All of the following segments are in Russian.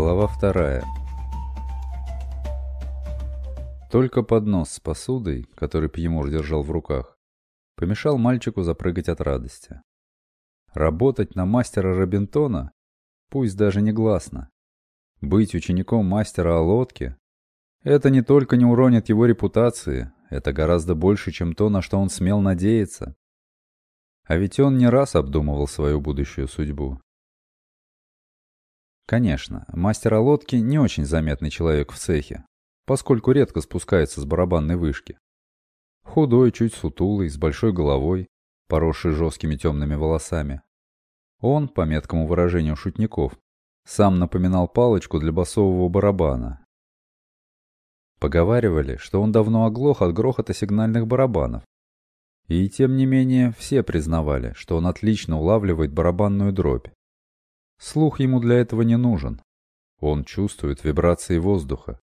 Глава вторая. Только поднос с посудой, который Пьемур держал в руках, помешал мальчику запрыгать от радости. Работать на мастера Робинтона, пусть даже негласно, быть учеником мастера Олодки — это не только не уронит его репутации, это гораздо больше, чем то, на что он смел надеяться. А ведь он не раз обдумывал свою будущую судьбу. Конечно, мастер лодки не очень заметный человек в цехе, поскольку редко спускается с барабанной вышки. Худой, чуть сутулый, с большой головой, поросший жесткими темными волосами. Он, по меткому выражению шутников, сам напоминал палочку для басового барабана. Поговаривали, что он давно оглох от грохота сигнальных барабанов. И тем не менее все признавали, что он отлично улавливает барабанную дробь. Слух ему для этого не нужен. Он чувствует вибрации воздуха.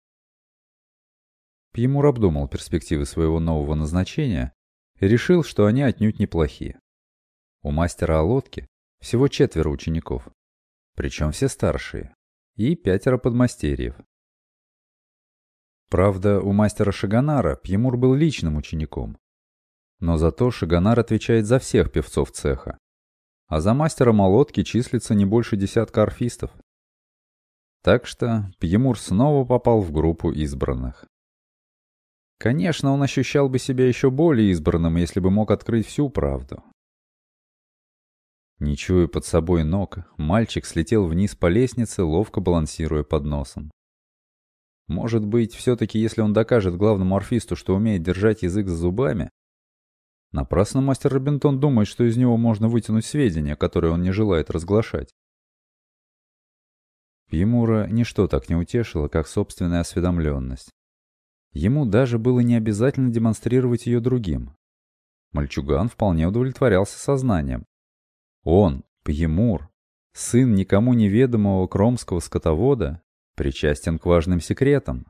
Пьемур обдумал перспективы своего нового назначения и решил, что они отнюдь неплохие. У мастера лодке всего четверо учеников, причем все старшие, и пятеро подмастерьев. Правда, у мастера Шаганара Пьемур был личным учеником. Но зато Шаганар отвечает за всех певцов цеха, а за мастера молотки числится не больше десятка орфистов. Так что Пьемур снова попал в группу избранных. Конечно, он ощущал бы себя еще более избранным, если бы мог открыть всю правду. Не чуя под собой ног, мальчик слетел вниз по лестнице, ловко балансируя под носом. Может быть, все-таки если он докажет главному орфисту, что умеет держать язык за зубами, Напрасно мастер Робинтон думает, что из него можно вытянуть сведения, которые он не желает разглашать. Пьемура ничто так не утешило, как собственная осведомленность. Ему даже было не обязательно демонстрировать ее другим. Мальчуган вполне удовлетворялся сознанием. Он, Пьемур, сын никому неведомого кромского скотовода, причастен к важным секретам.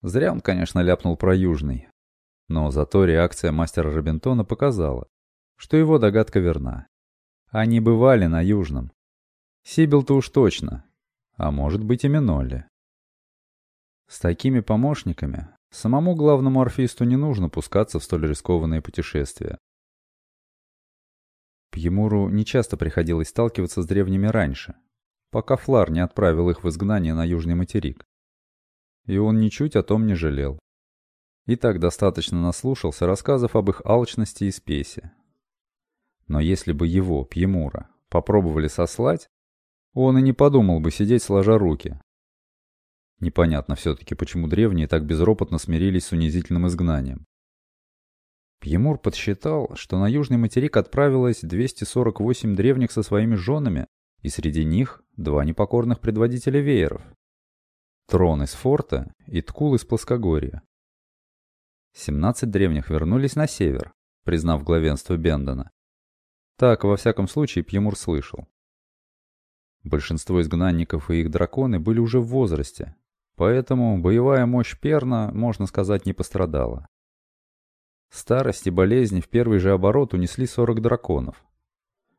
Зря он, конечно, ляпнул про Южный. Но зато реакция мастера Робинтона показала, что его догадка верна. Они бывали на Южном. Сибил-то уж точно, а может быть и Минолли. С такими помощниками самому главному орфисту не нужно пускаться в столь рискованные путешествия. Пьемуру нечасто приходилось сталкиваться с древними раньше, пока Флар не отправил их в изгнание на Южный материк. И он ничуть о том не жалел. И так достаточно наслушался рассказов об их алчности и спеси. Но если бы его, Пьемура, попробовали сослать, он и не подумал бы сидеть сложа руки. Непонятно все-таки, почему древние так безропотно смирились с унизительным изгнанием. Пьемур подсчитал, что на Южный материк отправилось 248 древних со своими женами, и среди них два непокорных предводителя вееров. Трон из форта и Ткул из плоскогорья. 17 древних вернулись на север, признав главенство Бендона. Так, во всяком случае, Пьемур слышал. Большинство изгнанников и их драконы были уже в возрасте, поэтому боевая мощь Перна, можно сказать, не пострадала. Старость и болезни в первый же оборот унесли 40 драконов.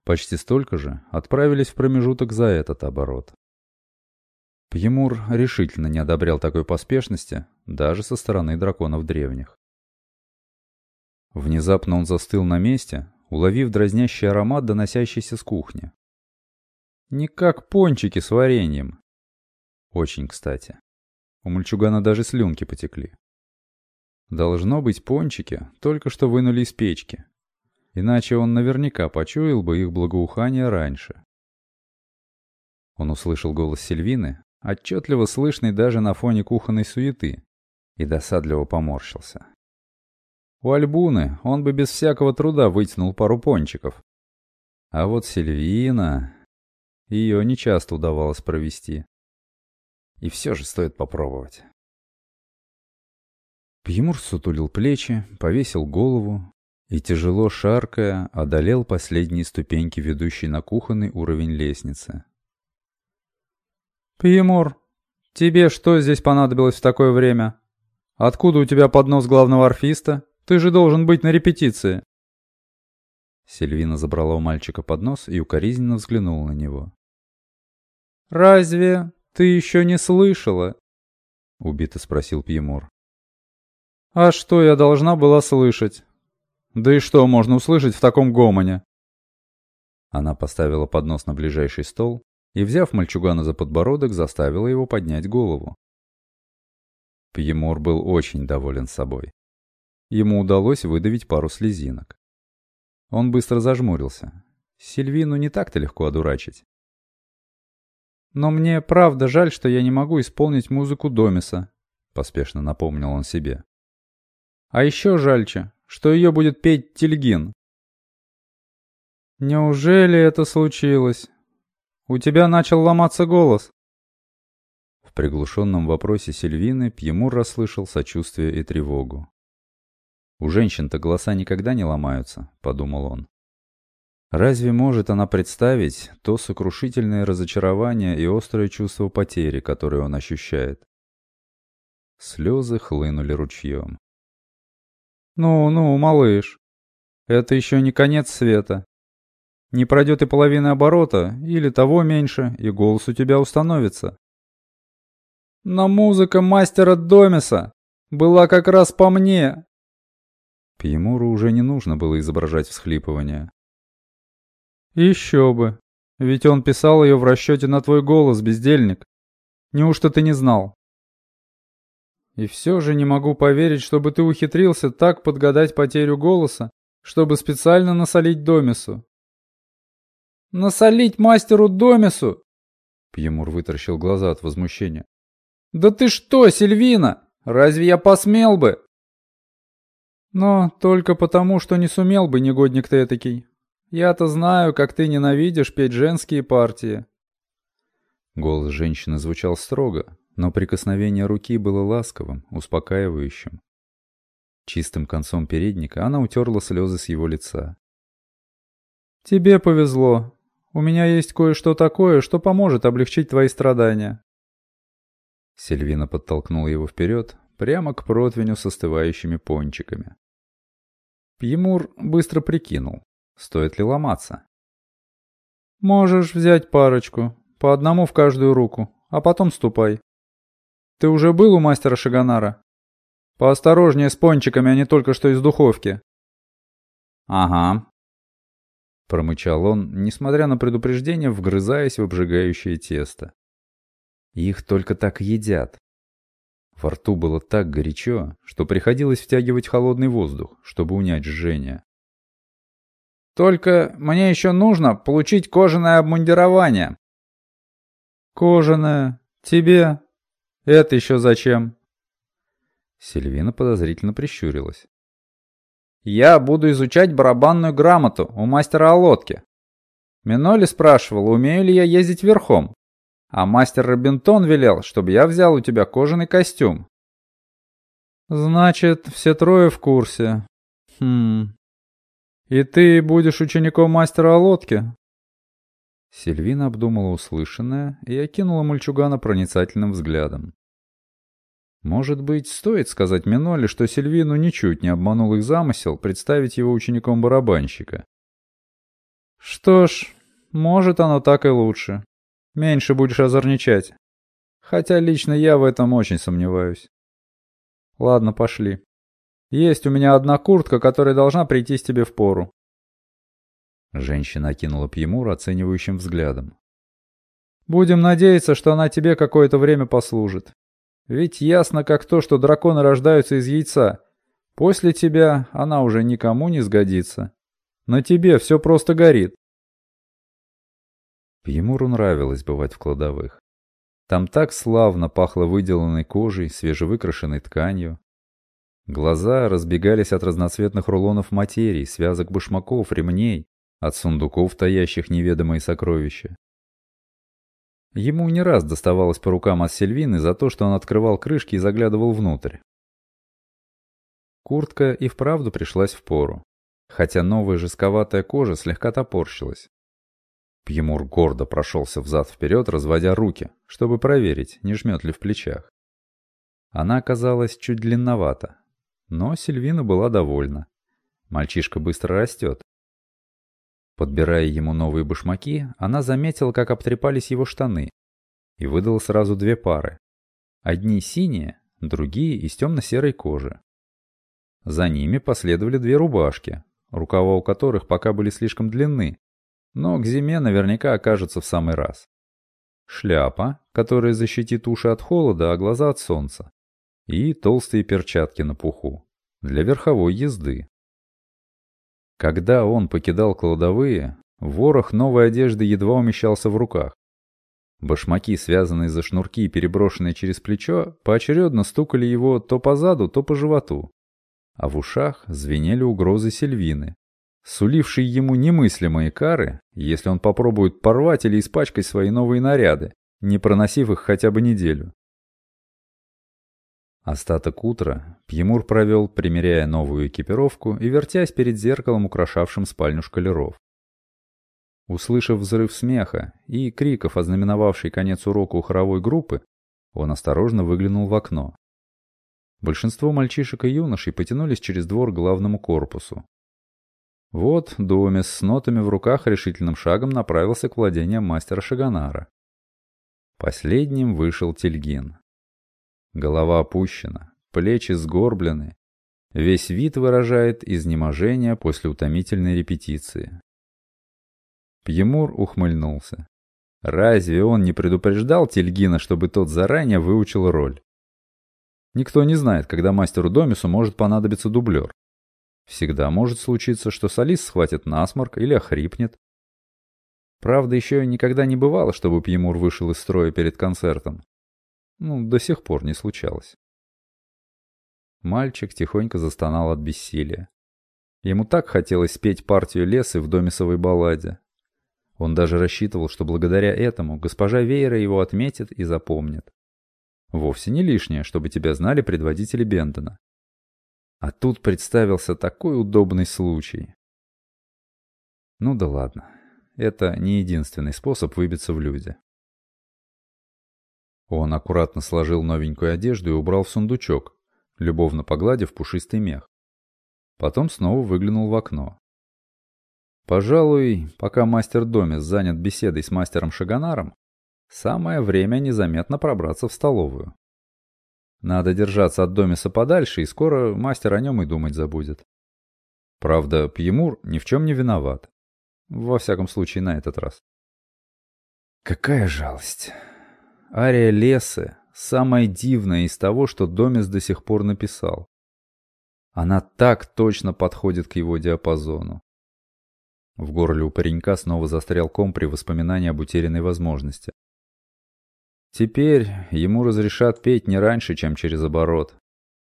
Почти столько же отправились в промежуток за этот оборот. Пьемур решительно не одобрял такой поспешности даже со стороны драконов древних. Внезапно он застыл на месте, уловив дразнящий аромат, доносящийся с кухни. Не как пончики с вареньем. Очень кстати. У мальчугана даже слюнки потекли. Должно быть, пончики только что вынули из печки. Иначе он наверняка почуял бы их благоухание раньше. Он услышал голос Сильвины, отчетливо слышный даже на фоне кухонной суеты, и досадливо поморщился. У Альбуны он бы без всякого труда вытянул пару пончиков. А вот Сильвина... Ее нечасто удавалось провести. И все же стоит попробовать. Пьемур сутулил плечи, повесил голову и, тяжело шаркая, одолел последние ступеньки, ведущие на кухонный уровень лестницы. «Пьемур, тебе что здесь понадобилось в такое время? Откуда у тебя поднос главного орфиста?» Ты же должен быть на репетиции!» Сильвина забрала у мальчика поднос и укоризненно взглянула на него. «Разве ты еще не слышала?» — убито спросил Пьемур. «А что я должна была слышать? Да и что можно услышать в таком гомоне?» Она поставила поднос на ближайший стол и, взяв мальчугана за подбородок, заставила его поднять голову. Пьемур был очень доволен собой. Ему удалось выдавить пару слезинок. Он быстро зажмурился. Сильвину не так-то легко одурачить. «Но мне правда жаль, что я не могу исполнить музыку Домиса», — поспешно напомнил он себе. «А еще жальче, что ее будет петь Тильгин». «Неужели это случилось? У тебя начал ломаться голос?» В приглушенном вопросе Сильвины Пьемур расслышал сочувствие и тревогу. «У женщин-то голоса никогда не ломаются», — подумал он. Разве может она представить то сокрушительное разочарование и острое чувство потери, которое он ощущает? Слезы хлынули ручьем. «Ну-ну, малыш, это еще не конец света. Не пройдет и половины оборота, или того меньше, и голос у тебя установится. Но музыка мастера Домиса была как раз по мне!» Пьемуру уже не нужно было изображать всхлипывание. «Еще бы. Ведь он писал ее в расчете на твой голос, бездельник. Неужто ты не знал?» «И все же не могу поверить, чтобы ты ухитрился так подгадать потерю голоса, чтобы специально насолить Домису». «Насолить мастеру Домису?» Пьемур вытаращил глаза от возмущения. «Да ты что, Сильвина? Разве я посмел бы?» «Но только потому, что не сумел бы, негодник ты этакий. Я-то знаю, как ты ненавидишь петь женские партии». Голос женщины звучал строго, но прикосновение руки было ласковым, успокаивающим. Чистым концом передника она утерла слезы с его лица. «Тебе повезло. У меня есть кое-что такое, что поможет облегчить твои страдания». Сильвина подтолкнула его вперед, прямо к противню с остывающими пончиками. Пьемур быстро прикинул. Стоит ли ломаться? Можешь взять парочку, по одному в каждую руку, а потом ступай. Ты уже был у мастера Шаганара? Поосторожнее с пончиками, они только что из духовки. Ага. Промычал он, несмотря на предупреждение, вгрызаясь в обжигающее тесто. Их только так едят. Во рту было так горячо, что приходилось втягивать холодный воздух, чтобы унять жжение. Только мне еще нужно получить кожаное обмундирование. Кожаное? Тебе? Это еще зачем? Сильвина подозрительно прищурилась. Я буду изучать барабанную грамоту у мастера Олодки. Миноли спрашивал, умею ли я ездить верхом. А мастер Робинтон велел, чтобы я взял у тебя кожаный костюм. Значит, все трое в курсе. Хм, «И ты будешь учеником мастера лодки?» Сильвина обдумала услышанное и окинула мальчугана проницательным взглядом. Может быть, стоит сказать Миноле, что Сильвину ничуть не обманул их замысел представить его учеником барабанщика. Что ж, может оно так и лучше. Меньше будешь озорничать. Хотя лично я в этом очень сомневаюсь. Ладно, пошли. Есть у меня одна куртка, которая должна прийтись тебе в пору. Женщина окинула Пьемура оценивающим взглядом. Будем надеяться, что она тебе какое-то время послужит. Ведь ясно как то, что драконы рождаются из яйца. После тебя она уже никому не сгодится. На тебе все просто горит. Пьемуру нравилось бывать в кладовых. Там так славно пахло выделанной кожей, свежевыкрашенной тканью. Глаза разбегались от разноцветных рулонов материи, связок башмаков, ремней, от сундуков, таящих неведомые сокровища. Ему не раз доставалось по рукам от Сильвины за то, что он открывал крышки и заглядывал внутрь. Куртка и вправду пришлась в пору, хотя новая жестковатая кожа слегка топорщилась. Пьемур гордо прошелся взад-вперед, разводя руки, чтобы проверить, не жмет ли в плечах. Она оказалась чуть длинновата, но Сильвина была довольна. Мальчишка быстро растет. Подбирая ему новые башмаки, она заметила, как обтрепались его штаны, и выдала сразу две пары. Одни синие, другие из темно-серой кожи. За ними последовали две рубашки, рукава у которых пока были слишком длинны, но к зиме наверняка окажутся в самый раз. Шляпа, которая защитит уши от холода, а глаза от солнца. И толстые перчатки на пуху. Для верховой езды. Когда он покидал кладовые, ворох новой одежды едва умещался в руках. Башмаки, связанные за шнурки и переброшенные через плечо, поочередно стукали его то по заду, то по животу. А в ушах звенели угрозы Сильвины, сулившие ему немыслимые кары, если он попробует порвать или испачкать свои новые наряды, не проносив их хотя бы неделю. Остаток утра Пьемур провел, примеряя новую экипировку и вертясь перед зеркалом, украшавшим спальню шкалеров. Услышав взрыв смеха и криков, ознаменовавший конец урока у хоровой группы, он осторожно выглянул в окно. Большинство мальчишек и юношей потянулись через двор к главному корпусу. Вот Домис с нотами в руках решительным шагом направился к владениям мастера Шаганара. Последним вышел Тельгин. Голова опущена, плечи сгорблены. Весь вид выражает изнеможение после утомительной репетиции. Пьемур ухмыльнулся. Разве он не предупреждал Тельгина, чтобы тот заранее выучил роль? Никто не знает, когда мастеру Домису может понадобиться дублер. Всегда может случиться, что солист схватит насморк или охрипнет. Правда, еще никогда не бывало, чтобы Пьемур вышел из строя перед концертом. Ну, до сих пор не случалось. Мальчик тихонько застонал от бессилия. Ему так хотелось спеть партию лесы в домисовой балладе. Он даже рассчитывал, что благодаря этому госпожа Вейера его отметит и запомнит. Вовсе не лишнее, чтобы тебя знали предводители Бендона. А тут представился такой удобный случай. Ну да ладно. Это не единственный способ выбиться в люди. Он аккуратно сложил новенькую одежду и убрал в сундучок, любовно погладив пушистый мех. Потом снова выглянул в окно. Пожалуй, пока мастер Домис занят беседой с мастером Шаганаром, самое время незаметно пробраться в столовую. Надо держаться от Домиса подальше, и скоро мастер о нем и думать забудет. Правда, Пьемур ни в чем не виноват. Во всяком случае, на этот раз. Какая жалость. Ария Лесы — самая дивная из того, что Домис до сих пор написал. Она так точно подходит к его диапазону. В горле у паренька снова застрял ком при воспоминании об утерянной возможности. Теперь ему разрешат петь не раньше, чем через оборот.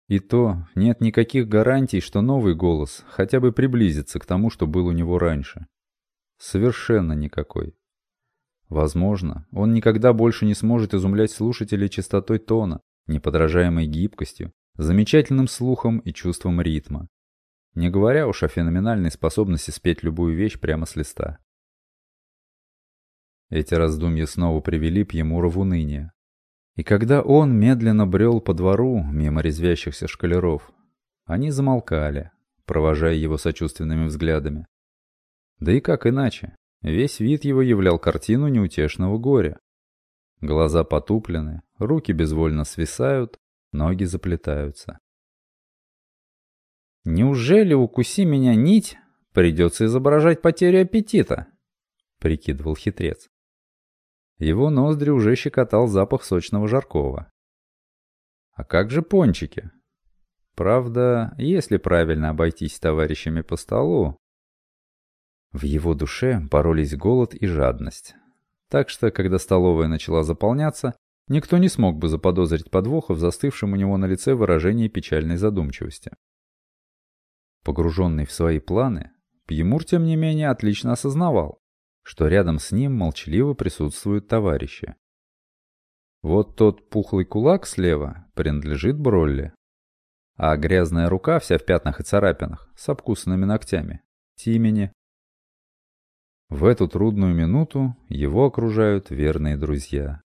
И то нет никаких гарантий, что новый голос хотя бы приблизится к тому, что был у него раньше. Совершенно никакой. Возможно, он никогда больше не сможет изумлять слушателей чистотой тона, неподражаемой гибкостью, замечательным слухом и чувством ритма. Не говоря уж о феноменальной способности спеть любую вещь прямо с листа. Эти раздумья снова привели Пьемура в уныние. И когда он медленно брел по двору мимо резвящихся шкалеров, они замолкали, провожая его сочувственными взглядами. Да и как иначе? Весь вид его являл картину неутешного горя. Глаза потуплены, руки безвольно свисают, ноги заплетаются. «Неужели, укуси меня нить, придется изображать потерю аппетита?» — прикидывал хитрец. Его ноздри уже щекотал запах сочного жаркого. «А как же пончики?» Правда, если правильно обойтись товарищами по столу, в его душе боролись голод и жадность. Так что, когда столовая начала заполняться, никто не смог бы заподозрить подвоха в застывшем у него на лице выражении печальной задумчивости. Погруженный в свои планы, Пьемур, тем не менее, отлично осознавал, что рядом с ним молчаливо присутствуют товарищи. Вот тот пухлый кулак слева принадлежит Бролли, а грязная рука, вся в пятнах и царапинах, с обкусанными ногтями, Тимени. В эту трудную минуту его окружают верные друзья.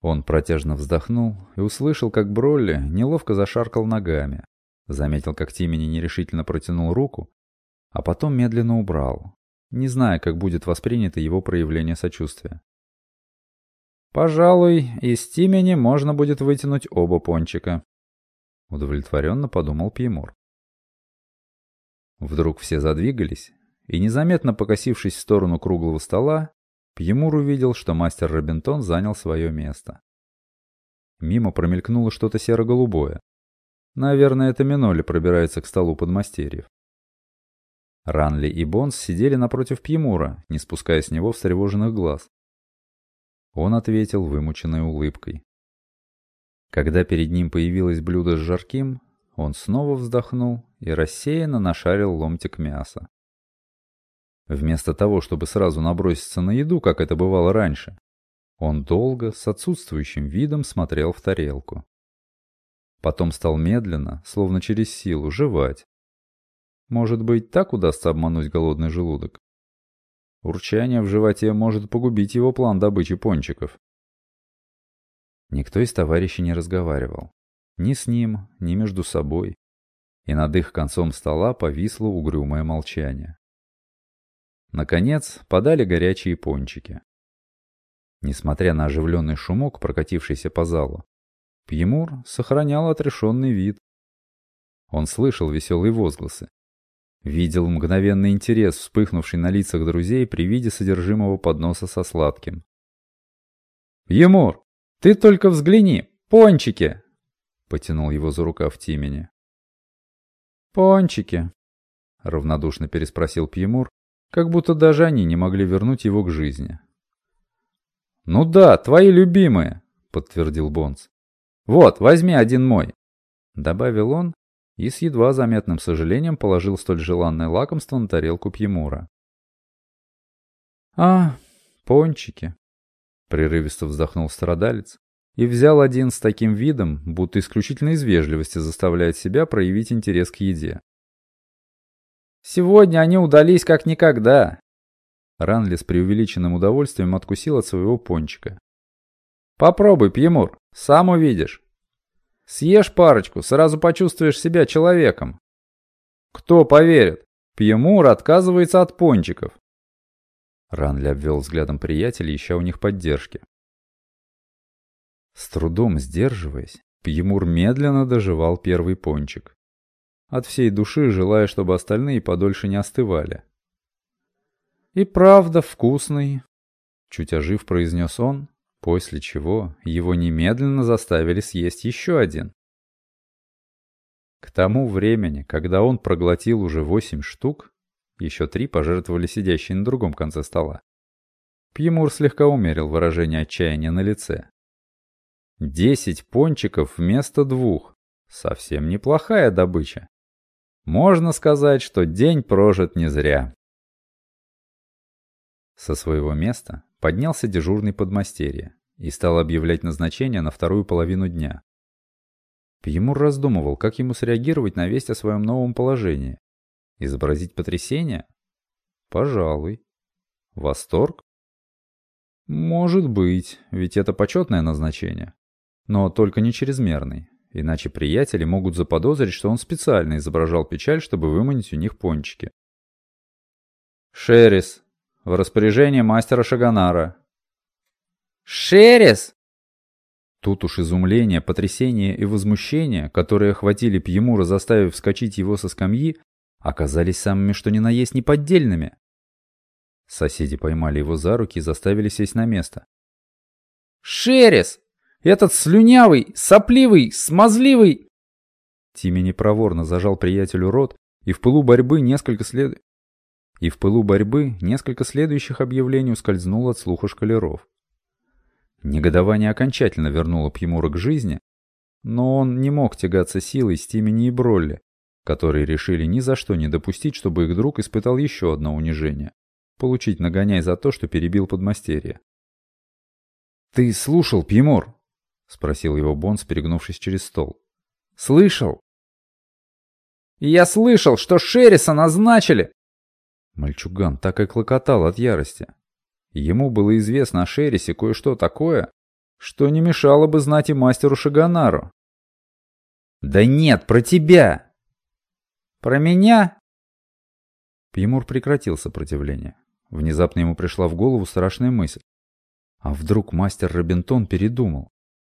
Он протяжно вздохнул и услышал, как Бролли неловко зашаркал ногами. Заметил, как Тимени нерешительно протянул руку, а потом медленно убрал, не зная, как будет воспринято его проявление сочувствия. Пожалуй, из Тимени можно будет вытянуть оба пончика. Удовлетворенно подумал Пьемур. Вдруг все задвигались, и незаметно покосившись в сторону круглого стола, Пьемур увидел, что мастер Робинтон занял свое место. Мимо промелькнуло что-то серо-голубое. Наверное, это Миноли пробирается к столу подмастерьев. Ранли и Бонс сидели напротив Пьемура, не спуская с него встревоженных глаз. Он ответил вымученной улыбкой. Когда перед ним появилось блюдо с жарким, он снова вздохнул и рассеянно нашарил ломтик мяса. Вместо того, чтобы сразу наброситься на еду, как это бывало раньше, он долго, с отсутствующим видом смотрел в тарелку. Потом стал медленно, словно через силу, жевать. Может быть, так удастся обмануть голодный желудок? Урчание в животе может погубить его план добычи пончиков. Никто из товарищей не разговаривал. Ни с ним, ни между собой. И над их концом стола повисло угрюмое молчание. Наконец, подали горячие пончики. Несмотря на оживленный шумок, прокатившийся по залу, Пьемур сохранял отрешенный вид. Он слышал веселые возгласы, Видел мгновенный интерес, вспыхнувший на лицах друзей при виде содержимого подноса со сладким. «Емур, ты только взгляни! Пончики!» Потянул его за рукав Тимени. «Пончики!» — равнодушно переспросил Пьемур, как будто даже они не могли вернуть его к жизни. «Ну да, твои любимые!» — подтвердил Бонс. «Вот, возьми один мой!» — добавил он и с едва заметным сожалением положил столь желанное лакомство на тарелку Пьемура. «А, пончики!» — прерывисто вздохнул страдалец и взял один с таким видом, будто исключительно из вежливости заставляет себя проявить интерес к еде. «Сегодня они удались как никогда!» Ранли с преувеличенным удовольствием откусил от своего пончика. «Попробуй, Пьемур, сам увидишь!» Съешь парочку, сразу почувствуешь себя человеком. Кто поверит? Пьемур отказывается от пончиков. Ранли обвел взглядом приятелей, ища у них поддержки. С трудом сдерживаясь, Пьемур медленно доживал первый пончик. От всей души желая, чтобы остальные подольше не остывали. «И правда вкусный», — чуть ожив произнес он, После чего его немедленно заставили съесть еще один. К тому времени, когда он проглотил уже восемь штук, еще три пожертвовали сидящие на другом конце стола. Пьемур слегка умерил выражение отчаяния на лице. Десять пончиков вместо двух. Совсем неплохая добыча. Можно сказать, что день прожит не зря. Со своего места поднялся дежурный подмастерье и стал объявлять назначение на вторую половину дня. Пьемур раздумывал, как ему среагировать на весть о своем новом положении. Изобразить потрясение? Пожалуй. Восторг? Может быть, ведь это почетное назначение. Но только не чрезмерный, иначе приятели могут заподозрить, что он специально изображал печаль, чтобы выманить у них пончики. «Шерис, в распоряжении мастера Шаганара. «Шерес!» Тут уж изумление, потрясение и возмущение, которые охватили Пьемура, заставив вскочить его со скамьи, оказались самыми что ни на есть неподдельными. Соседи поймали его за руки и заставили сесть на место. «Шерес! Этот слюнявый, сопливый, смазливый!» Тимми непроворно зажал приятелю рот, и в пылу борьбы несколько след и в пылу борьбы несколько следующих объявлений ускользнуло от слуха шкалеров. Негодование окончательно вернуло Пьемура к жизни, но он не мог тягаться силой с Тимени и Бролли, которые решили ни за что не допустить, чтобы их друг испытал еще одно унижение — получить нагоняй за то, что перебил подмастерье. «Ты слушал, Пьемур?» — спросил его Бонс, перегнувшись через стол. «Слышал?» «Я слышал, что Шерриса назначили!» Мальчуган так и клокотал от ярости. Ему было известно о Шеррисе кое-что такое, что не мешало бы знать и мастеру Шаганару. «Да нет, про тебя!» «Про меня?» Пьемур прекратил сопротивление. Внезапно ему пришла в голову страшная мысль. А вдруг мастер Робинтон передумал?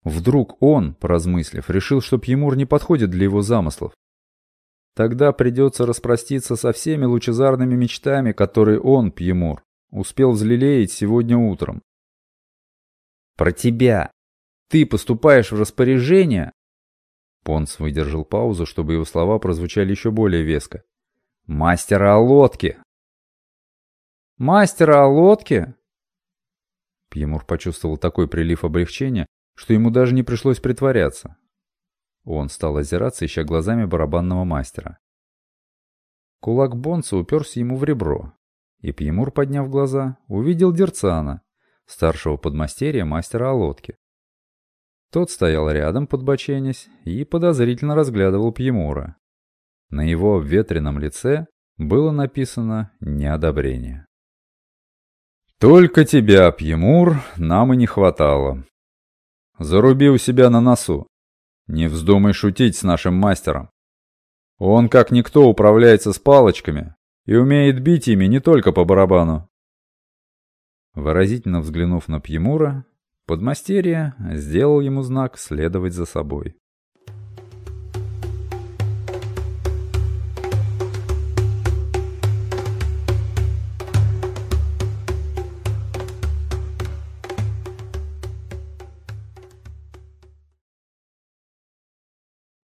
Вдруг он, поразмыслив, решил, что Пьемур не подходит для его замыслов? Тогда придется распроститься со всеми лучезарными мечтами, которые он, Пьемур, успел взлелеять сегодня утром. «Про тебя! Ты поступаешь в распоряжение?» Понс выдержал паузу, чтобы его слова прозвучали еще более веско. «Мастера о лодке!» «Мастера о лодке?» Пьемур почувствовал такой прилив облегчения, что ему даже не пришлось притворяться. Он стал озираться, ища глазами барабанного мастера. Кулак Бонса уперся ему в ребро, и Пьемур, подняв глаза, увидел Дерцана, старшего подмастерья мастера о лодке. Тот стоял рядом, подбоченясь, и подозрительно разглядывал Пьемура. На его ветреном лице было написано неодобрение. «Только тебя, Пьемур, нам и не хватало. Заруби у себя на носу. Не вздумай шутить с нашим мастером. Он, как никто, управляется с палочками и умеет бить ими не только по барабану». Выразительно взглянув на Пьемура, подмастерье сделал ему знак следовать за собой.